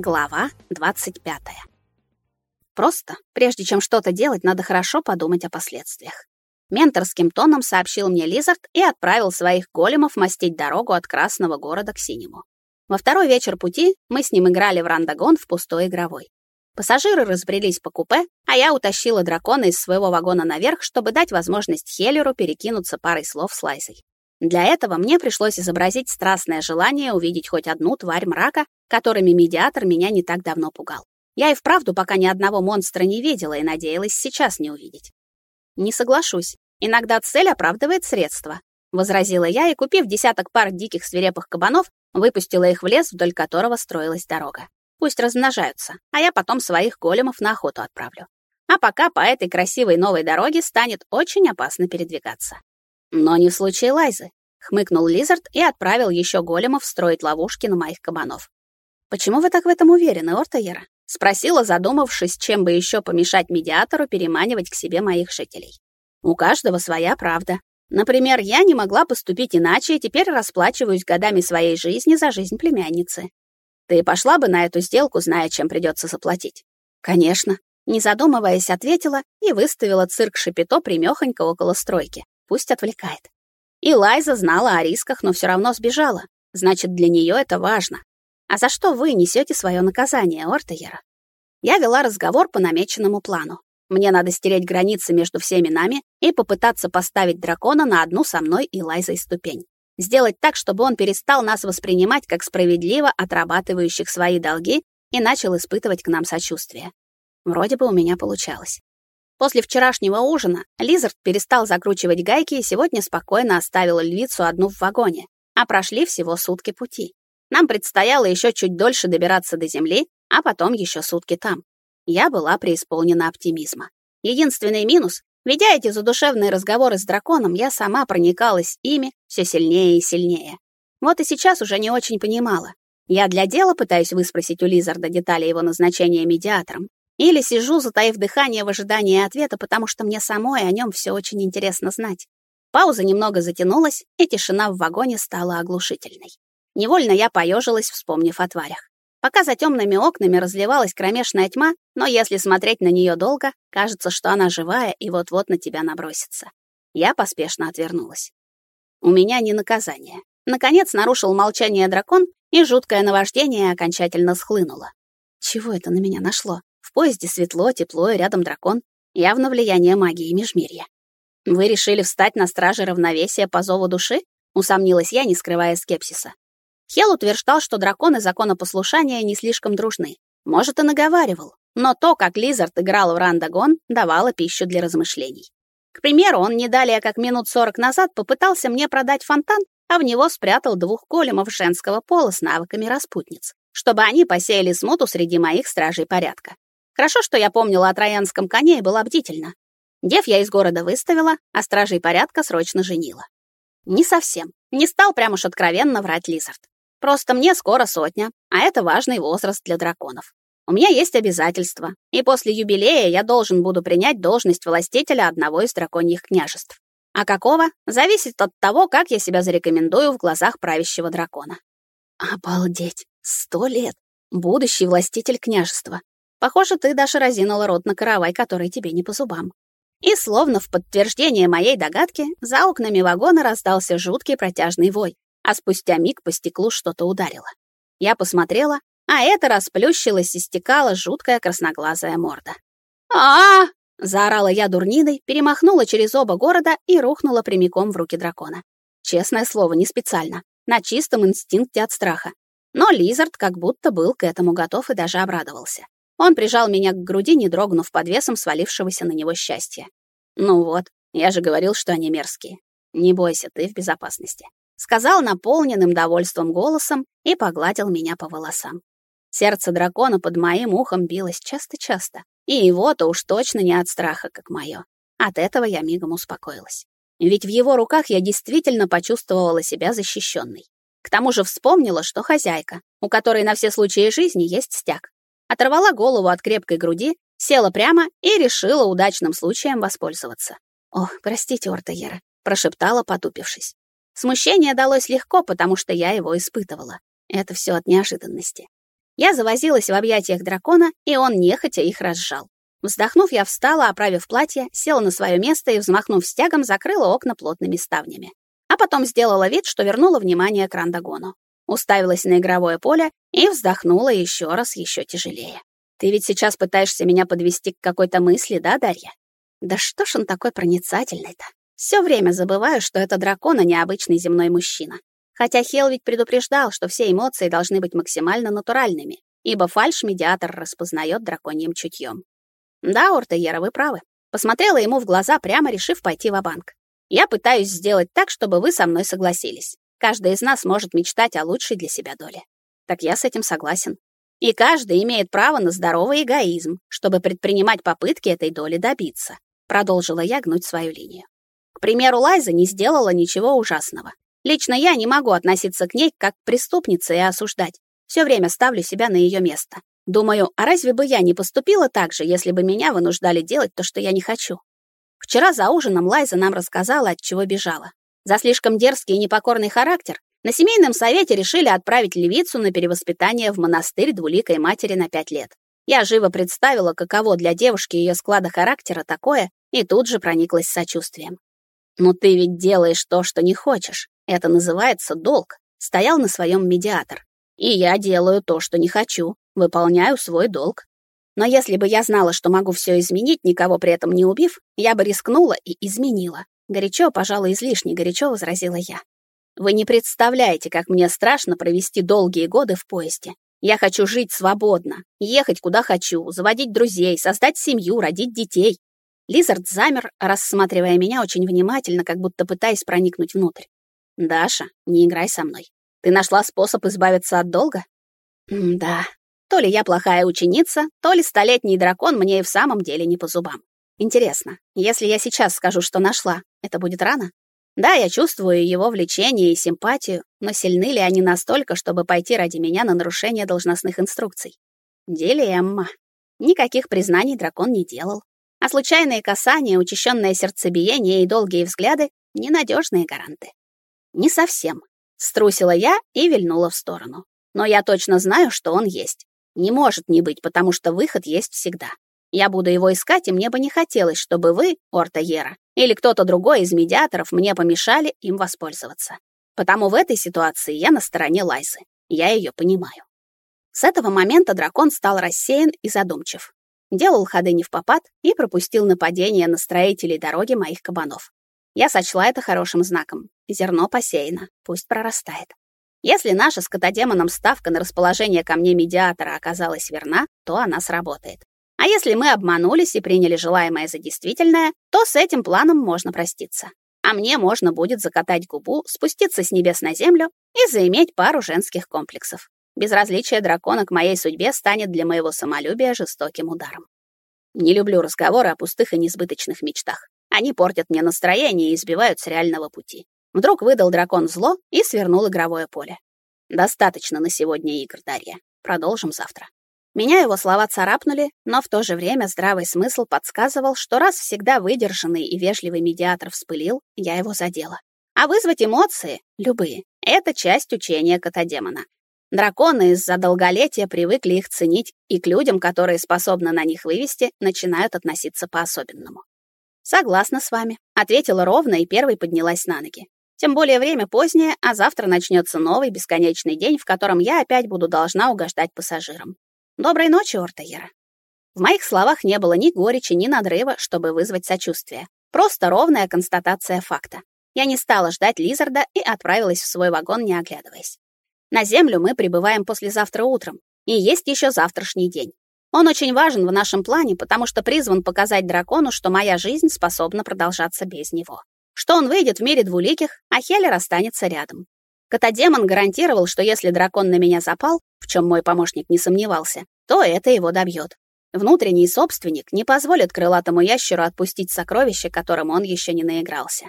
Глава 25. Просто, прежде чем что-то делать, надо хорошо подумать о последствиях. Менторским тоном сообщил мне Лизард и отправил своих големов мастить дорогу от Красного города к Синему. Во второй вечер пути мы с ним играли в рандагон в пустой игровой. Пассажиры разбрелись по купе, а я утащила дракона из своего вагона наверх, чтобы дать возможность Хеллеру перекинуться парой слов с Лайзой. Для этого мне пришлось изобразить страстное желание увидеть хоть одну тварь мрака, которыми медиатор меня не так давно пугал. Я и вправду пока ни одного монстра не видела и надеялась сейчас не увидеть. Не соглашусь. Иногда цель оправдывает средства, возразила я и, купив десяток пар диких свирепых кабанов, выпустила их в лес, вдоль которого строилась дорога. Пусть размножаются, а я потом своих големов на охоту отправлю. А пока по этой красивой новой дороге станет очень опасно передвигаться. Но не в случае Лайзы, хмыкнул Лизард и отправил еще големов строить ловушки на моих кабанов. Почему вы так в этом уверены, Ортайера? спросила, задумавшись, чем бы еще помешать медиатору переманивать к себе моих жителей. У каждого своя правда. Например, я не могла поступить иначе и теперь расплачиваюсь годами своей жизни за жизнь племянницы. Ты пошла бы на эту сделку, зная, чем придется заплатить? Конечно, не задумываясь, ответила и выставила цирк Шапито примехонько около стройки. Пусть отвлекает. И Лайза знала о рисках, но все равно сбежала. Значит, для нее это важно. А за что вы несете свое наказание, Ортейера? Я вела разговор по намеченному плану. Мне надо стереть границы между всеми нами и попытаться поставить дракона на одну со мной и Лайзой ступень. Сделать так, чтобы он перестал нас воспринимать как справедливо отрабатывающих свои долги и начал испытывать к нам сочувствие. Вроде бы у меня получалось. После вчерашнего ужина Лизард перестал закручивать гайки и сегодня спокойно оставил львицу одну в вагоне, а прошли всего сутки пути. Нам предстояло еще чуть дольше добираться до земли, а потом еще сутки там. Я была преисполнена оптимизма. Единственный минус — ведя эти задушевные разговоры с драконом, я сама проникалась ими все сильнее и сильнее. Вот и сейчас уже не очень понимала. Я для дела пытаюсь выспросить у Лизарда детали его назначения медиатором, или сижу, затаив дыхание в ожидании ответа, потому что мне самой о нем все очень интересно знать. Пауза немного затянулась, и тишина в вагоне стала оглушительной. Невольно я поежилась, вспомнив о тварях. Пока за темными окнами разливалась кромешная тьма, но если смотреть на нее долго, кажется, что она живая и вот-вот на тебя набросится. Я поспешно отвернулась. У меня не наказание. Наконец нарушил молчание дракон, и жуткое наваждение окончательно схлынуло. Чего это на меня нашло? В поезде светло, тепло и рядом дракон. Явно влияние магии межмирья. Вы решили встать на страже равновесия по зову души? Усомнилась я, не скрывая скепсиса. Хел утверждал, что драконы законопослушания не слишком дружны. Может, и наговаривал. Но то, как Лизард играл в рандагон, давало пищу для размышлений. К примеру, он не далее как минут сорок назад попытался мне продать фонтан, а в него спрятал двух големов женского пола с навыками распутниц, чтобы они посеяли смуту среди моих стражей порядка. Хорошо, что я помнила о троянском коне и была бдительна. Дев я из города выставила, а стражей порядка срочно женила. Не совсем. Не стал прямо уж откровенно врать Лизард. Просто мне скоро сотня, а это важный возраст для драконов. У меня есть обязательства, и после юбилея я должен буду принять должность властителя одного из драконьих княжеств. А какого, зависит от того, как я себя зарекомендую в глазах правящего дракона. Обалдеть, сто лет. Будущий властитель княжества. Похоже, ты даже разинула рот на каравай, который тебе не по зубам. И словно в подтверждение моей догадки, за окнами вагона раздался жуткий протяжный вой, а спустя миг по стеклу что-то ударило. Я посмотрела, а это расплющилось и стекала жуткая красноглазая морда. а, -а, -а заорала я дурниной, перемахнула через оба города и рухнула прямиком в руки дракона. Честное слово, не специально, на чистом инстинкте от страха. Но Лизард как будто был к этому готов и даже обрадовался. Он прижал меня к груди, не дрогнув под весом свалившегося на него счастья. «Ну вот, я же говорил, что они мерзкие. Не бойся, ты в безопасности», — сказал наполненным довольством голосом и погладил меня по волосам. Сердце дракона под моим ухом билось часто-часто, и его-то уж точно не от страха, как мое. От этого я мигом успокоилась. Ведь в его руках я действительно почувствовала себя защищенной. К тому же вспомнила, что хозяйка, у которой на все случаи жизни есть стяг, оторвала голову от крепкой груди, села прямо и решила удачным случаем воспользоваться. «Ох, простите, Ортайера», — прошептала, потупившись. Смущение далось легко, потому что я его испытывала. Это все от неожиданности. Я завозилась в объятиях дракона, и он нехотя их разжал. Вздохнув, я встала, оправив платье, села на свое место и, взмахнув стягом, закрыла окна плотными ставнями. А потом сделала вид, что вернула внимание к Рандагону. Уставилась на игровое поле и вздохнула еще раз, еще тяжелее. «Ты ведь сейчас пытаешься меня подвести к какой-то мысли, да, Дарья?» «Да что ж он такой проницательный-то? Все время забываю, что это дракон, а не обычный земной мужчина. Хотя Хел ведь предупреждал, что все эмоции должны быть максимально натуральными, ибо фальш-медиатор распознает драконьим чутьем. Да, Ортеера, вы правы. Посмотрела ему в глаза, прямо решив пойти в банк Я пытаюсь сделать так, чтобы вы со мной согласились. Каждый из нас может мечтать о лучшей для себя доле. Так я с этим согласен. И каждый имеет право на здоровый эгоизм, чтобы предпринимать попытки этой доли добиться. Продолжила я гнуть свою линию. К примеру, Лайза не сделала ничего ужасного. Лично я не могу относиться к ней как к преступнице и осуждать. Все время ставлю себя на ее место. Думаю, а разве бы я не поступила так же, если бы меня вынуждали делать то, что я не хочу? Вчера за ужином Лайза нам рассказала, от чего бежала. За слишком дерзкий и непокорный характер на семейном совете решили отправить левицу на перевоспитание в монастырь двуликой матери на пять лет. Я живо представила, каково для девушки ее склада характера такое, и тут же прониклась сочувствием. «Но ты ведь делаешь то, что не хочешь. Это называется долг», — стоял на своем медиатор. «И я делаю то, что не хочу. Выполняю свой долг. Но если бы я знала, что могу все изменить, никого при этом не убив, я бы рискнула и изменила. Горячо, пожалуй, излишне горячо возразила я. Вы не представляете, как мне страшно провести долгие годы в поезде. Я хочу жить свободно, ехать куда хочу, заводить друзей, создать семью, родить детей. Лизард замер, рассматривая меня очень внимательно, как будто пытаясь проникнуть внутрь. «Даша, не играй со мной. Ты нашла способ избавиться от долга?» «Да, то ли я плохая ученица, то ли столетний дракон мне и в самом деле не по зубам. Интересно, если я сейчас скажу, что нашла, это будет рано? Да, я чувствую его влечение и симпатию, но сильны ли они настолько, чтобы пойти ради меня на нарушение должностных инструкций? Дилемма. Никаких признаний дракон не делал. А случайные касания, учащенное сердцебиение и долгие взгляды — ненадежные гаранты. Не совсем. Струсила я и вильнула в сторону. Но я точно знаю, что он есть. Не может не быть, потому что выход есть всегда. Я буду его искать, и мне бы не хотелось, чтобы вы, Ортаера, или кто-то другой из медиаторов мне помешали им воспользоваться. Потому в этой ситуации я на стороне Лайзы. Я ее понимаю. С этого момента дракон стал рассеян и задумчив. Делал ходы не в попад и пропустил нападение на строителей дороги моих кабанов. Я сочла это хорошим знаком. Зерно посеяно, пусть прорастает. Если наша с котодемоном ставка на расположение ко мне медиатора оказалась верна, то она сработает. А если мы обманулись и приняли желаемое за действительное, то с этим планом можно проститься. А мне можно будет закатать губу, спуститься с небес на землю и заиметь пару женских комплексов. Безразличие дракона к моей судьбе станет для моего самолюбия жестоким ударом. Не люблю разговоры о пустых и несбыточных мечтах. Они портят мне настроение и избивают с реального пути. Вдруг выдал дракон зло и свернул игровое поле. Достаточно на сегодня игр, Дарья. Продолжим завтра. Меня его слова царапнули, но в то же время здравый смысл подсказывал, что раз всегда выдержанный и вежливый медиатор вспылил, я его задела. А вызвать эмоции, любые, это часть учения кота-демона. Драконы из-за долголетия привыкли их ценить, и к людям, которые способны на них вывести, начинают относиться по-особенному. «Согласна с вами», — ответила ровно и первой поднялась на ноги. Тем более время позднее, а завтра начнется новый бесконечный день, в котором я опять буду должна угождать пассажирам. Доброй ночи, Ортаера. В моих словах не было ни горечи, ни надрыва, чтобы вызвать сочувствие. Просто ровная констатация факта. Я не стала ждать Лизарда и отправилась в свой вагон, не оглядываясь. На Землю мы прибываем послезавтра утром, и есть еще завтрашний день. Он очень важен в нашем плане, потому что призван показать дракону, что моя жизнь способна продолжаться без него что он выйдет в мире двуликих, а Хеллер останется рядом. Котодемон гарантировал, что если дракон на меня запал, в чем мой помощник не сомневался, то это его добьет. Внутренний собственник не позволит крылатому ящеру отпустить сокровище, которым он еще не наигрался.